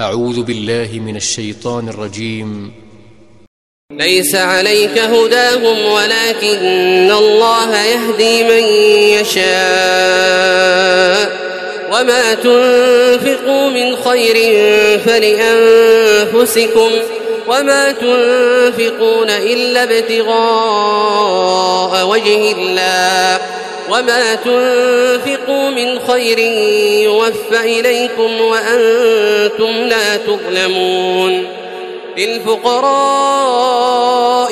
أعوذ بالله من الشيطان الرجيم. ليس عليك هداهم ولكن الله يهدي من يشاء. وما تنفقوا من خير فلأنفسكم وما تنفقون إلا ابتغاء وجه الله. وما تنفقوا من خير يوفى إليكم وأنتم لا تظلمون للفقراء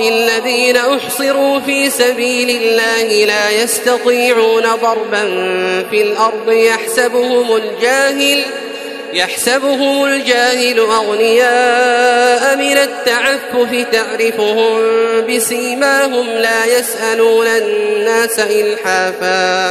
الذين أحصروا في سبيل الله لا يستطيعون ضربا في الأرض يحسبهم الجاهل يحسبهم الجاهل أغنياء من التعفف تعرفهم بسيماهم لا يسألون الناس إلحافا.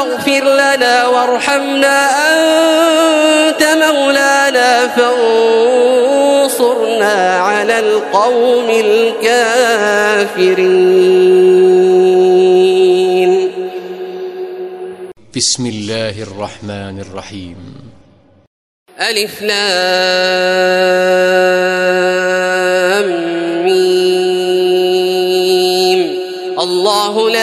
واغفر لنا وارحمنا أنت مولانا فانصرنا على القوم الكافرين. بسم الله الرحمن الرحيم. ألف لام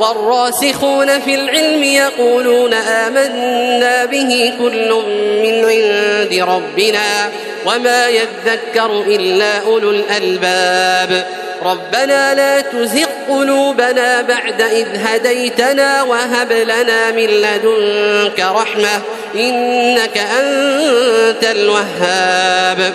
والراسخون في العلم يقولون آمنا به كل من عند ربنا وما يذكر إلا أولو الألباب ربنا لا تزغ قلوبنا بعد إذ هديتنا وهب لنا من لدنك رحمة إنك أنت الوهاب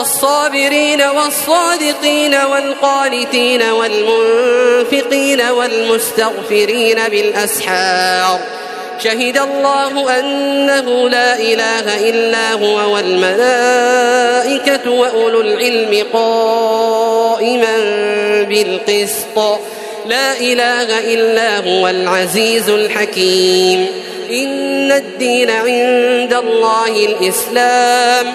الصابرين والصادقين والقانتين والمنفقين والمستغفرين بالأسحار. شهد الله أنه لا إله إلا هو والملائكة وأولو العلم قائما بالقسط. لا إله إلا هو العزيز الحكيم. إن الدين عند الله الإسلام.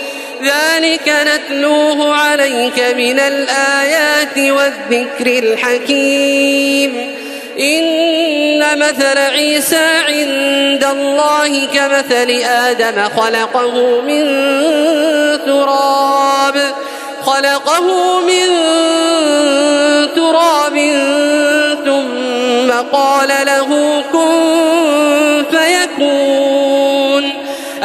ذلك نتلوه عليك من الآيات والذكر الحكيم. إن مثل عيسى عند الله كمثل آدم خلقه من تراب. خلقه من تراب ثم قال له